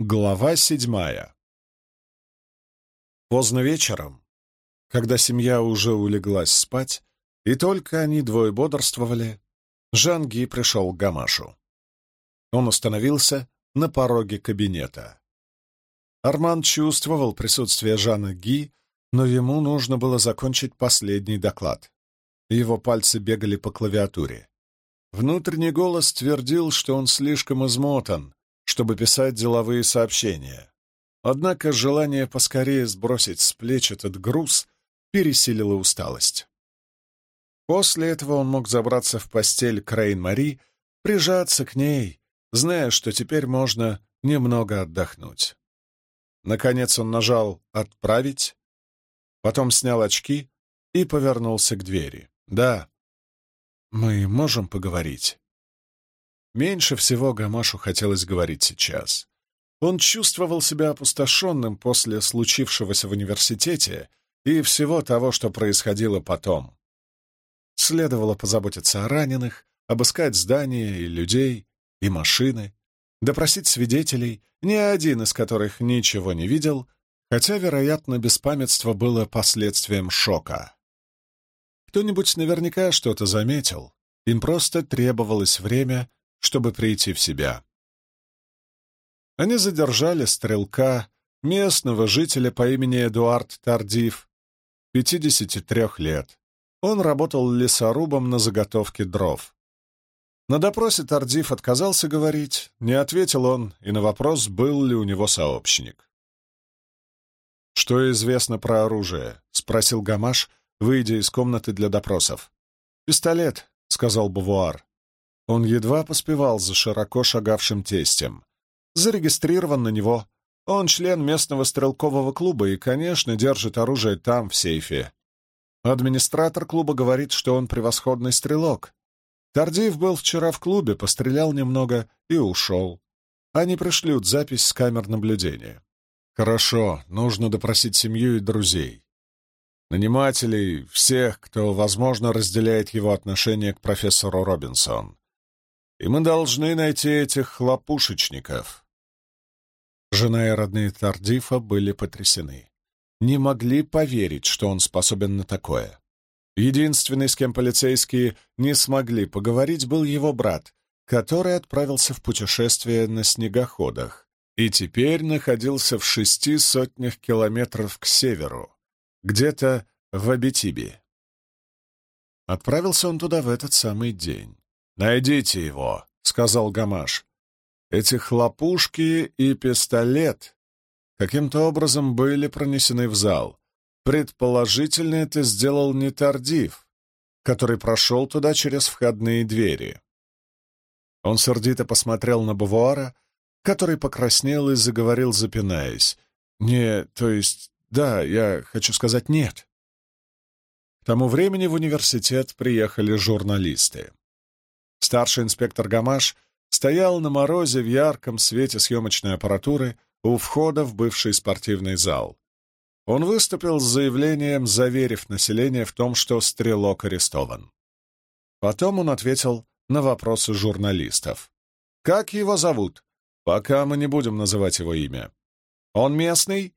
Глава седьмая Поздно вечером, когда семья уже улеглась спать, и только они двое бодрствовали, Жанги пришел к Гамашу. Он остановился на пороге кабинета. Арман чувствовал присутствие Жана Ги, но ему нужно было закончить последний доклад. Его пальцы бегали по клавиатуре. Внутренний голос твердил, что он слишком измотан, чтобы писать деловые сообщения. Однако желание поскорее сбросить с плеч этот груз пересилило усталость. После этого он мог забраться в постель Крейн-Мари, прижаться к ней, зная, что теперь можно немного отдохнуть. Наконец он нажал «Отправить», потом снял очки и повернулся к двери. «Да, мы можем поговорить». Меньше всего Гамашу хотелось говорить сейчас. Он чувствовал себя опустошенным после случившегося в университете и всего того, что происходило потом. Следовало позаботиться о раненых, обыскать здания и людей, и машины, допросить свидетелей, ни один из которых ничего не видел, хотя, вероятно, беспамятство было последствием шока. Кто-нибудь наверняка что-то заметил, им просто требовалось время, чтобы прийти в себя. Они задержали стрелка, местного жителя по имени Эдуард Тардив, 53 лет. Он работал лесорубом на заготовке дров. На допросе Тардив отказался говорить, не ответил он и на вопрос, был ли у него сообщник. «Что известно про оружие?» — спросил Гамаш, выйдя из комнаты для допросов. «Пистолет», — сказал Бавуар. Он едва поспевал за широко шагавшим тестем. Зарегистрирован на него. Он член местного стрелкового клуба и, конечно, держит оружие там, в сейфе. Администратор клуба говорит, что он превосходный стрелок. Тардиев был вчера в клубе, пострелял немного и ушел. Они пришлют запись с камер наблюдения. Хорошо, нужно допросить семью и друзей. Нанимателей, всех, кто, возможно, разделяет его отношение к профессору Робинсон. И мы должны найти этих хлопушечников. Жена и родные Тардифа были потрясены. Не могли поверить, что он способен на такое. Единственный, с кем полицейские не смогли поговорить, был его брат, который отправился в путешествие на снегоходах и теперь находился в шести сотнях километров к северу, где-то в Абитибе. Отправился он туда в этот самый день. «Найдите его», — сказал Гамаш. «Эти хлопушки и пистолет каким-то образом были пронесены в зал. Предположительно, это сделал не Тардив, который прошел туда через входные двери». Он сердито посмотрел на Бавуара, который покраснел и заговорил, запинаясь. «Не, то есть, да, я хочу сказать нет». К тому времени в университет приехали журналисты. Старший инспектор Гамаш стоял на морозе в ярком свете съемочной аппаратуры у входа в бывший спортивный зал. Он выступил с заявлением, заверив население в том, что стрелок арестован. Потом он ответил на вопросы журналистов. «Как его зовут?» «Пока мы не будем называть его имя». «Он местный?»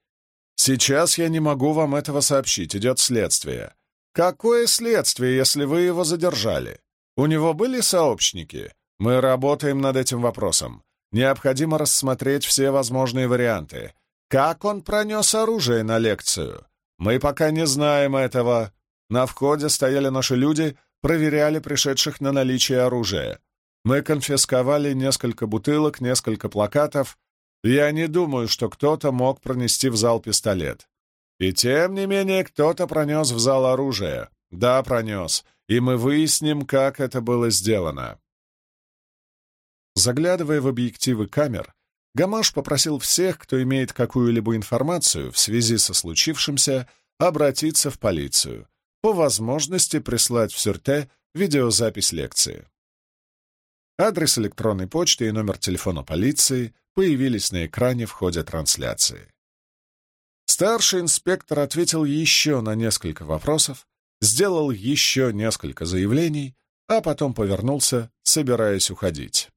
«Сейчас я не могу вам этого сообщить, идет следствие». «Какое следствие, если вы его задержали?» У него были сообщники? Мы работаем над этим вопросом. Необходимо рассмотреть все возможные варианты. Как он пронес оружие на лекцию? Мы пока не знаем этого. На входе стояли наши люди, проверяли пришедших на наличие оружия. Мы конфисковали несколько бутылок, несколько плакатов. Я не думаю, что кто-то мог пронести в зал пистолет. И тем не менее кто-то пронес в зал оружие. Да, пронес и мы выясним, как это было сделано. Заглядывая в объективы камер, Гамаш попросил всех, кто имеет какую-либо информацию в связи со случившимся, обратиться в полицию, по возможности прислать в Сюрте видеозапись лекции. Адрес электронной почты и номер телефона полиции появились на экране в ходе трансляции. Старший инспектор ответил еще на несколько вопросов, сделал еще несколько заявлений, а потом повернулся, собираясь уходить.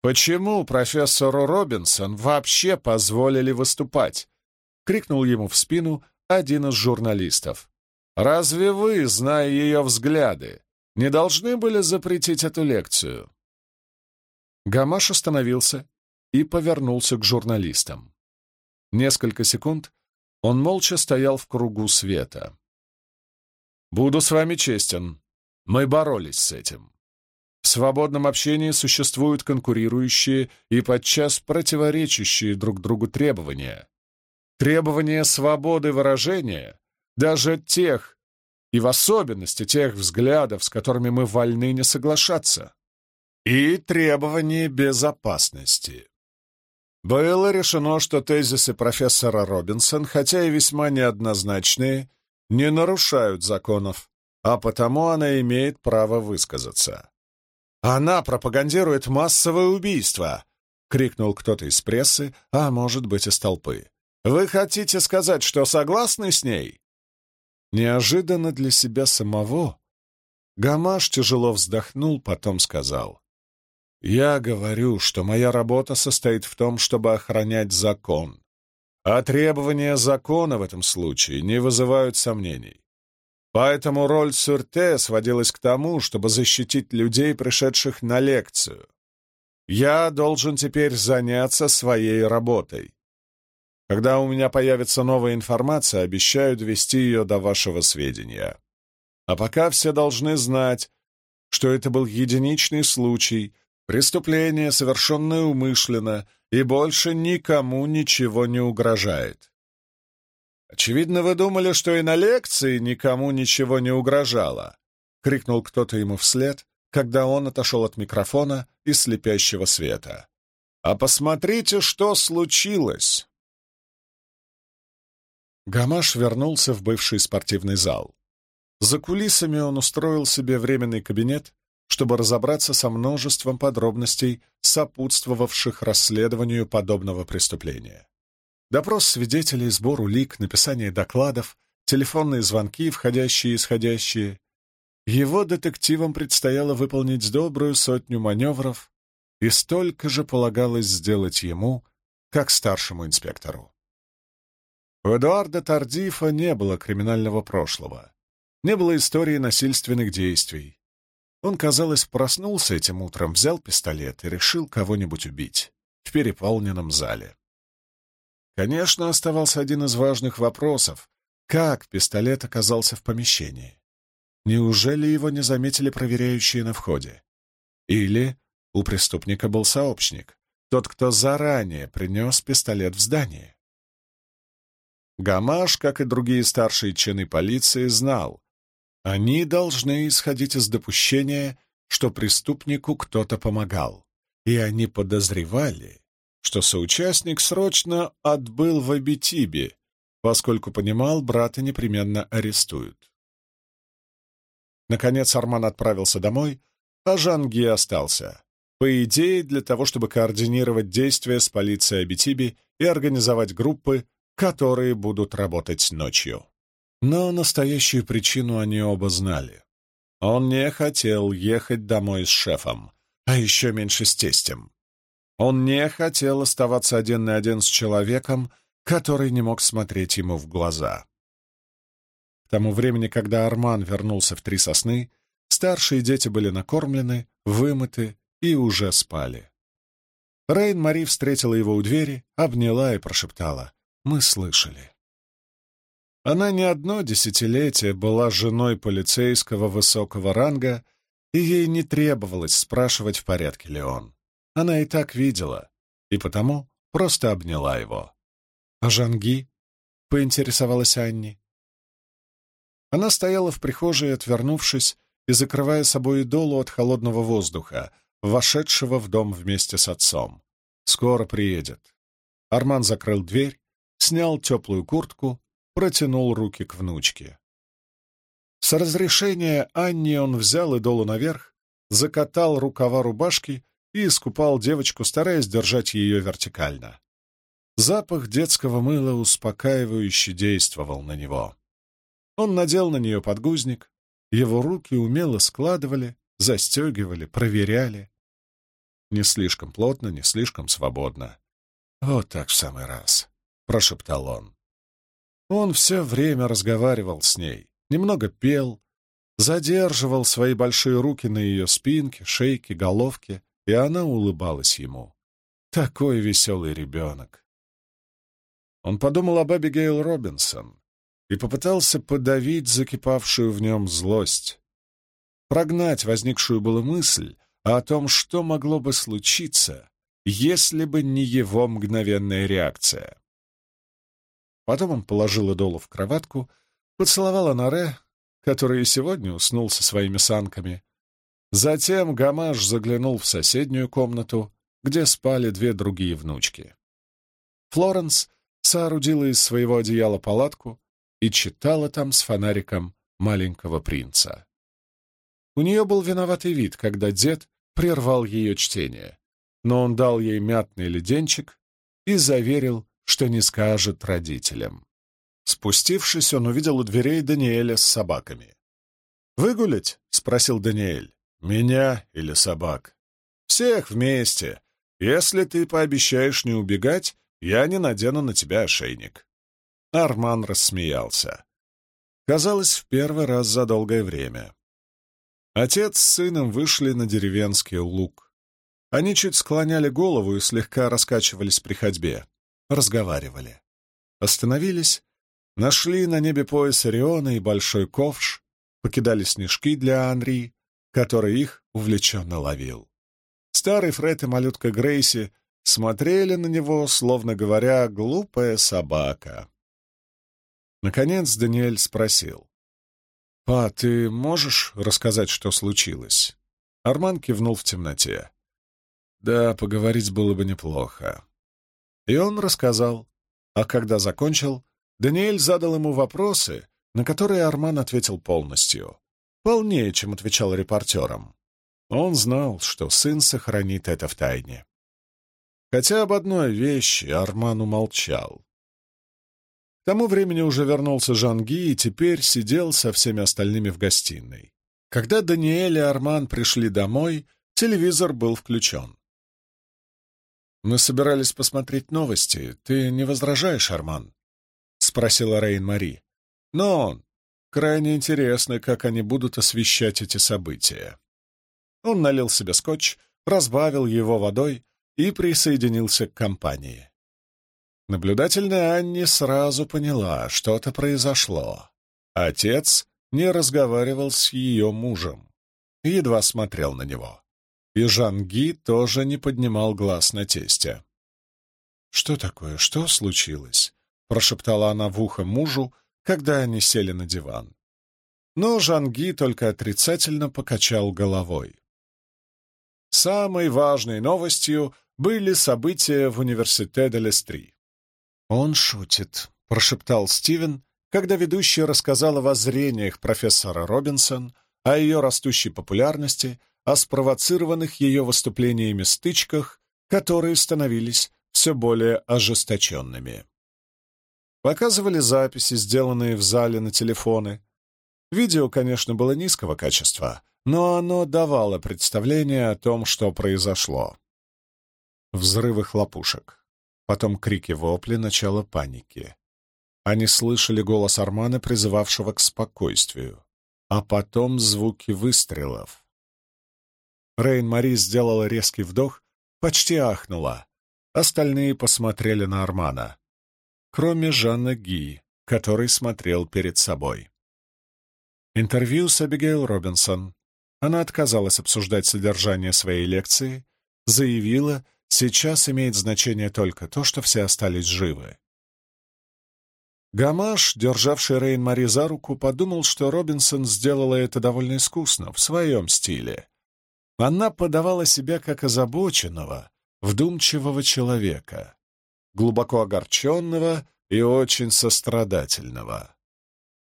Почему профессору Робинсон вообще позволили выступать? Крикнул ему в спину один из журналистов. Разве вы, зная ее взгляды, не должны были запретить эту лекцию? Гамаш остановился и повернулся к журналистам. Несколько секунд он молча стоял в кругу света. «Буду с вами честен. Мы боролись с этим. В свободном общении существуют конкурирующие и подчас противоречащие друг другу требования. Требования свободы выражения, даже тех, и в особенности тех взглядов, с которыми мы вольны не соглашаться, и требования безопасности. Было решено, что тезисы профессора Робинсон, хотя и весьма неоднозначные, не нарушают законов, а потому она имеет право высказаться. «Она пропагандирует массовое убийство!» — крикнул кто-то из прессы, а может быть из толпы. «Вы хотите сказать, что согласны с ней?» Неожиданно для себя самого Гамаш тяжело вздохнул, потом сказал. «Я говорю, что моя работа состоит в том, чтобы охранять закон, а требования закона в этом случае не вызывают сомнений. Поэтому роль Сюрте сводилась к тому, чтобы защитить людей, пришедших на лекцию. Я должен теперь заняться своей работой. Когда у меня появится новая информация, обещаю довести ее до вашего сведения. А пока все должны знать, что это был единичный случай, преступление, совершенное умышленно, и больше никому ничего не угрожает. «Очевидно, вы думали, что и на лекции никому ничего не угрожало!» — крикнул кто-то ему вслед, когда он отошел от микрофона и слепящего света. «А посмотрите, что случилось!» Гамаш вернулся в бывший спортивный зал. За кулисами он устроил себе временный кабинет, чтобы разобраться со множеством подробностей, сопутствовавших расследованию подобного преступления. Допрос свидетелей, сбор улик, написание докладов, телефонные звонки, входящие и исходящие. Его детективам предстояло выполнить добрую сотню маневров, и столько же полагалось сделать ему, как старшему инспектору. У Эдуарда Тардифа не было криминального прошлого, не было истории насильственных действий. Он, казалось, проснулся этим утром, взял пистолет и решил кого-нибудь убить в переполненном зале. Конечно, оставался один из важных вопросов. Как пистолет оказался в помещении? Неужели его не заметили проверяющие на входе? Или у преступника был сообщник, тот, кто заранее принес пистолет в здание? Гамаш, как и другие старшие чины полиции, знал, они должны исходить из допущения, что преступнику кто-то помогал, и они подозревали, что соучастник срочно отбыл в Абитибе, поскольку понимал, брата непременно арестуют. Наконец Арман отправился домой, а Жанги остался. По идее, для того, чтобы координировать действия с полицией Абитиби и организовать группы, которые будут работать ночью. Но настоящую причину они оба знали. Он не хотел ехать домой с шефом, а еще меньше с тестем. Он не хотел оставаться один на один с человеком, который не мог смотреть ему в глаза. К тому времени, когда Арман вернулся в Три Сосны, старшие дети были накормлены, вымыты и уже спали. Рейн-Мари встретила его у двери, обняла и прошептала. «Мы слышали». Она не одно десятилетие была женой полицейского высокого ранга, и ей не требовалось спрашивать, в порядке ли он. Она и так видела, и потому просто обняла его. «А Жанги?» — поинтересовалась Анни. Она стояла в прихожей, отвернувшись и закрывая собой идолу от холодного воздуха, вошедшего в дом вместе с отцом. «Скоро приедет». Арман закрыл дверь, снял теплую куртку, протянул руки к внучке. С разрешения Анни он взял идолу наверх, закатал рукава рубашки и искупал девочку, стараясь держать ее вертикально. Запах детского мыла успокаивающе действовал на него. Он надел на нее подгузник, его руки умело складывали, застегивали, проверяли. Не слишком плотно, не слишком свободно. «Вот так в самый раз», — прошептал он. Он все время разговаривал с ней, немного пел, задерживал свои большие руки на ее спинке, шейке, головке, и она улыбалась ему. Такой веселый ребенок. Он подумал об Эбигейл Робинсон и попытался подавить закипавшую в нем злость, прогнать возникшую было мысль о том, что могло бы случиться, если бы не его мгновенная реакция. Потом он положил Эдолу в кроватку, поцеловал Анаре, который и сегодня уснул со своими санками. Затем Гамаш заглянул в соседнюю комнату, где спали две другие внучки. Флоренс соорудила из своего одеяла палатку и читала там с фонариком маленького принца. У нее был виноватый вид, когда дед прервал ее чтение, но он дал ей мятный леденчик и заверил, что не скажет родителям. Спустившись, он увидел у дверей Даниэля с собаками. «Выгулять?» — спросил Даниэль. «Меня или собак?» «Всех вместе. Если ты пообещаешь не убегать, я не надену на тебя ошейник». Арман рассмеялся. Казалось, в первый раз за долгое время. Отец с сыном вышли на деревенский луг. Они чуть склоняли голову и слегка раскачивались при ходьбе разговаривали. Остановились, нашли на небе пояс Ориона и большой ковш, покидали снежки для Анри, который их увлеченно ловил. Старый Фред и малютка Грейси смотрели на него, словно говоря, «глупая собака». Наконец Даниэль спросил. «Па, ты можешь рассказать, что случилось?» Арман кивнул в темноте. «Да, поговорить было бы неплохо. И он рассказал. А когда закончил, Даниэль задал ему вопросы, на которые Арман ответил полностью. Полнее, чем отвечал репортерам. Он знал, что сын сохранит это в тайне. Хотя об одной вещи Арман умолчал. К тому времени уже вернулся Жанги и теперь сидел со всеми остальными в гостиной. Когда Даниэль и Арман пришли домой, телевизор был включен. «Мы собирались посмотреть новости. Ты не возражаешь, Арман?» — спросила Рейн-Мари. «Но крайне интересно, как они будут освещать эти события». Он налил себе скотч, разбавил его водой и присоединился к компании. Наблюдательная Анни сразу поняла, что-то произошло. Отец не разговаривал с ее мужем, едва смотрел на него и Жанги тоже не поднимал глаз на тестя. «Что такое? Что случилось?» — прошептала она в ухо мужу, когда они сели на диван. Но Жанги только отрицательно покачал головой. Самой важной новостью были события в университете Лестри. «Он шутит», — прошептал Стивен, когда ведущая рассказала о воззрениях профессора Робинсон, о ее растущей популярности о спровоцированных ее выступлениями стычках, которые становились все более ожесточенными. Показывали записи, сделанные в зале на телефоны. Видео, конечно, было низкого качества, но оно давало представление о том, что произошло. Взрывы хлопушек, потом крики-вопли, начало паники. Они слышали голос Армана, призывавшего к спокойствию, а потом звуки выстрелов. Рейн-Мари сделала резкий вдох, почти ахнула. Остальные посмотрели на Армана. Кроме Жанна Ги, который смотрел перед собой. Интервью с Абигейл Робинсон. Она отказалась обсуждать содержание своей лекции, заявила, сейчас имеет значение только то, что все остались живы. Гамаш, державший Рейн-Мари за руку, подумал, что Робинсон сделала это довольно искусно, в своем стиле, она подавала себя как озабоченного, вдумчивого человека, глубоко огорченного и очень сострадательного.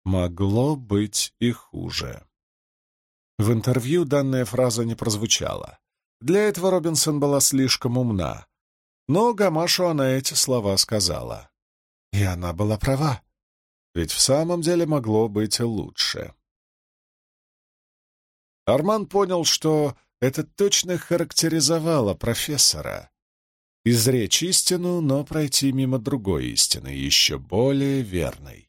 Могло быть и хуже. В интервью данная фраза не прозвучала. Для этого Робинсон была слишком умна. Но Гамашу она эти слова сказала. И она была права. Ведь в самом деле могло быть и лучше. Арман понял, что это точно характеризовало профессора. Изречь истину, но пройти мимо другой истины, еще более верной.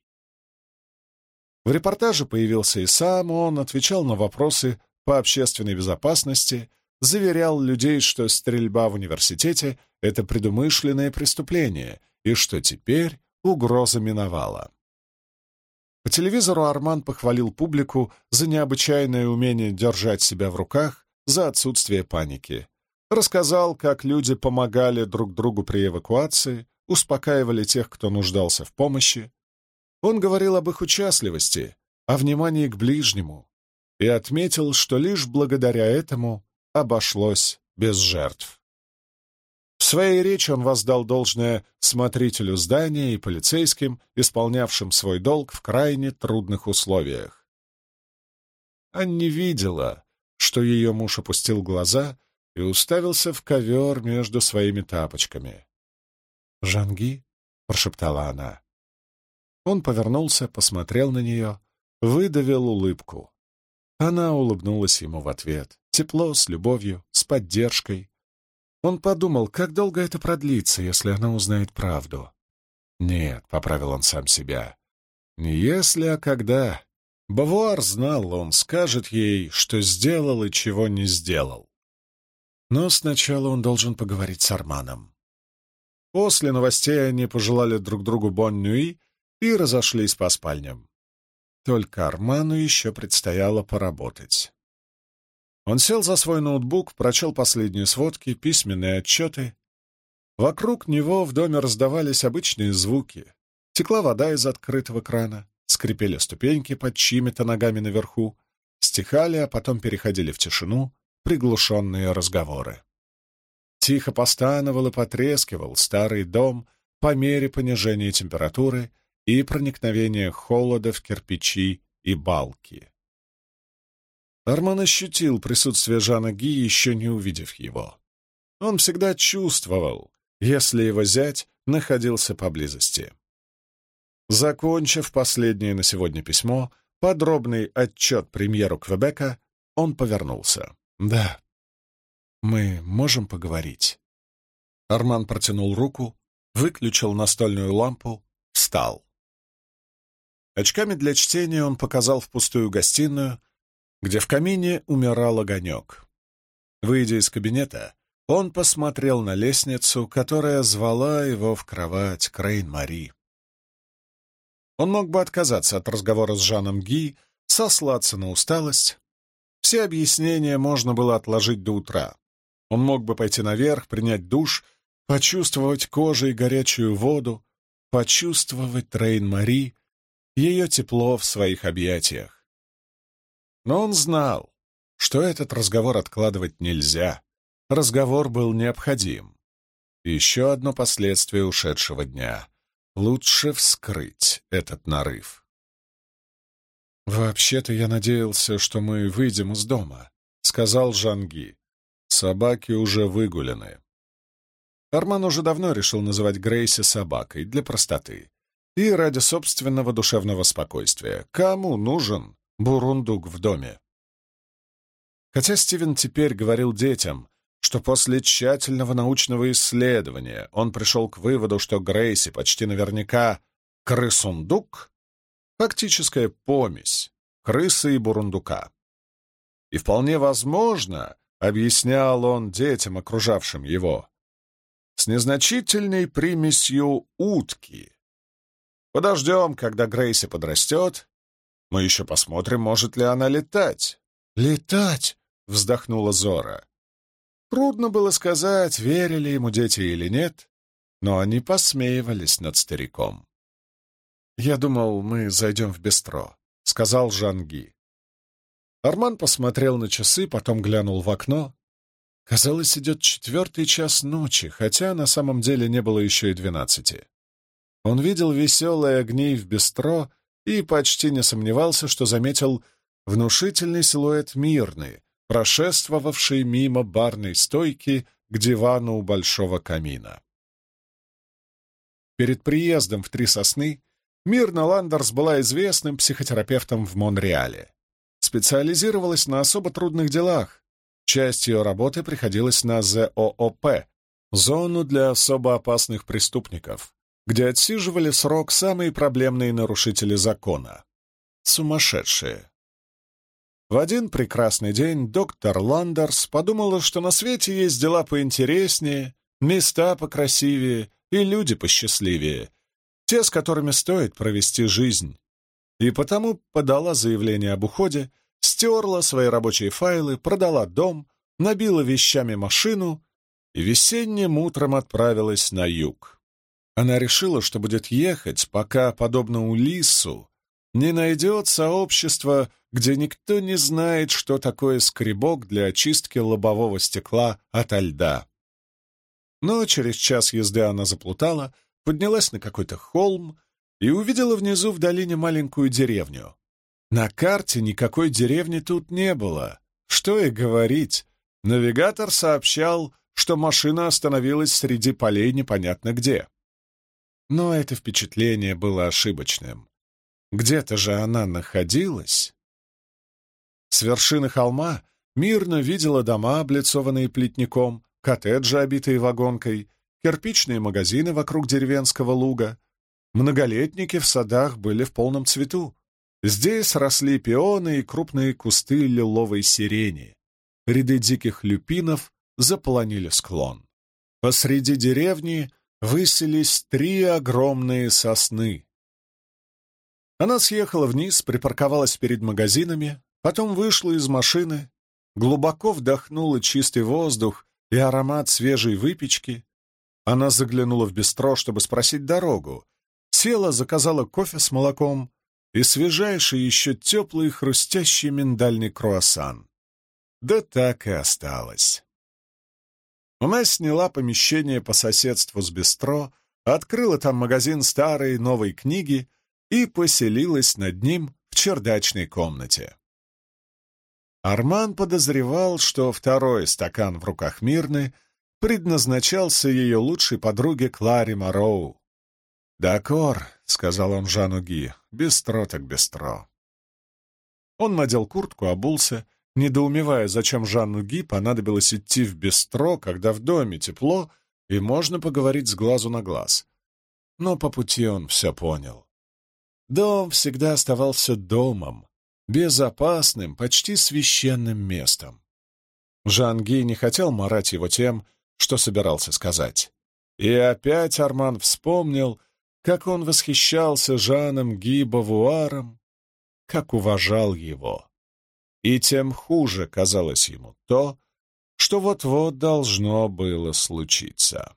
В репортаже появился и сам он, отвечал на вопросы по общественной безопасности, заверял людей, что стрельба в университете — это предумышленное преступление, и что теперь угроза миновала. По телевизору Арман похвалил публику за необычайное умение держать себя в руках, за отсутствие паники. Рассказал, как люди помогали друг другу при эвакуации, успокаивали тех, кто нуждался в помощи. Он говорил об их участливости, о внимании к ближнему, и отметил, что лишь благодаря этому обошлось без жертв. В своей речи он воздал должное смотрителю здания и полицейским, исполнявшим свой долг в крайне трудных условиях. Анни видела, что ее муж опустил глаза и уставился в ковер между своими тапочками. «Жанги?» — прошептала она. Он повернулся, посмотрел на нее, выдавил улыбку. Она улыбнулась ему в ответ, тепло, с любовью, с поддержкой. Он подумал, как долго это продлится, если она узнает правду. «Нет», — поправил он сам себя, — «не если, а когда». Бавуар знал, он скажет ей, что сделал и чего не сделал. Но сначала он должен поговорить с Арманом. После новостей они пожелали друг другу бон-нюи и разошлись по спальням. Только Арману еще предстояло поработать. Он сел за свой ноутбук, прочел последние сводки, письменные отчеты. Вокруг него в доме раздавались обычные звуки. Текла вода из открытого крана, скрипели ступеньки под чьими-то ногами наверху, стихали, а потом переходили в тишину, приглушенные разговоры. Тихо постановал и потрескивал старый дом по мере понижения температуры и проникновения холода в кирпичи и балки. Арман ощутил присутствие Жана Ги, еще не увидев его. Он всегда чувствовал, если его зять находился поблизости. Закончив последнее на сегодня письмо, подробный отчет премьеру Квебека, он повернулся. «Да, мы можем поговорить?» Арман протянул руку, выключил настольную лампу, встал. Очками для чтения он показал в пустую гостиную, где в камине умирал огонек. Выйдя из кабинета, он посмотрел на лестницу, которая звала его в кровать Крейн-Мари. Он мог бы отказаться от разговора с Жаном Ги, сослаться на усталость. Все объяснения можно было отложить до утра. Он мог бы пойти наверх, принять душ, почувствовать кожей горячую воду, почувствовать Рейн-Мари, ее тепло в своих объятиях. Но он знал, что этот разговор откладывать нельзя. Разговор был необходим. Еще одно последствие ушедшего дня. Лучше вскрыть этот нарыв. «Вообще-то я надеялся, что мы выйдем из дома», — сказал Жанги. «Собаки уже выгулены». Арман уже давно решил называть Грейси собакой для простоты и ради собственного душевного спокойствия. Кому нужен бурундук в доме? Хотя Стивен теперь говорил детям, что после тщательного научного исследования он пришел к выводу, что Грейси почти наверняка крысундук — фактическая помесь крысы и бурундука. И вполне возможно, объяснял он детям, окружавшим его, с незначительной примесью утки — Подождем, когда Грейси подрастет. Мы еще посмотрим, может ли она летать. «Летать!» — вздохнула Зора. Трудно было сказать, верили ему дети или нет, но они посмеивались над стариком. «Я думал, мы зайдем в бистро», — сказал Жанги. Арман посмотрел на часы, потом глянул в окно. Казалось, идет четвертый час ночи, хотя на самом деле не было еще и двенадцати. Он видел веселые огни в бистро и почти не сомневался, что заметил внушительный силуэт мирный, прошествовавший мимо барной стойки к дивану у большого камина. Перед приездом в Три Сосны Мирна Ландерс была известным психотерапевтом в Монреале. Специализировалась на особо трудных делах, Часть ее работы приходилась на ЗООП — зону для особо опасных преступников, где отсиживали срок самые проблемные нарушители закона. Сумасшедшие. В один прекрасный день доктор Ландерс подумала, что на свете есть дела поинтереснее, места покрасивее и люди посчастливее, те, с которыми стоит провести жизнь. И потому подала заявление об уходе, стерла свои рабочие файлы, продала дом, набила вещами машину и весенним утром отправилась на юг. Она решила, что будет ехать, пока, подобно Улиссу, не найдет сообщества, где никто не знает, что такое скребок для очистки лобового стекла ото льда. Но через час езды она заплутала, поднялась на какой-то холм и увидела внизу в долине маленькую деревню. На карте никакой деревни тут не было. Что и говорить, навигатор сообщал, что машина остановилась среди полей непонятно где. Но это впечатление было ошибочным. Где-то же она находилась. С вершины холма мирно видела дома, облицованные плетником, коттеджи, обитые вагонкой, кирпичные магазины вокруг деревенского луга. Многолетники в садах были в полном цвету. Здесь росли пионы и крупные кусты лиловой сирени. Ряды диких люпинов заполонили склон. Посреди деревни высились три огромные сосны. Она съехала вниз, припарковалась перед магазинами, потом вышла из машины, глубоко вдохнула чистый воздух и аромат свежей выпечки. Она заглянула в бистро, чтобы спросить дорогу, села, заказала кофе с молоком и свежайший еще теплый хрустящий миндальный круассан. Да так и осталось. Она сняла помещение по соседству с бистро, открыла там магазин старой и новой книги и поселилась над ним в чердачной комнате. Арман подозревал, что второй стакан в руках Мирны предназначался ее лучшей подруге Кларе Мароу. «Дакор», — сказал он Жану Ги, — «бестро так бестро». Он надел куртку, обулся, недоумевая, зачем Жанну Ги понадобилось идти в бестро, когда в доме тепло и можно поговорить с глазу на глаз. Но по пути он все понял. Дом всегда оставался домом, безопасным, почти священным местом. Жанги не хотел марать его тем, что собирался сказать. И опять Арман вспомнил, как он восхищался Жаном Ги Бавуаром, как уважал его. И тем хуже казалось ему то, что вот-вот должно было случиться.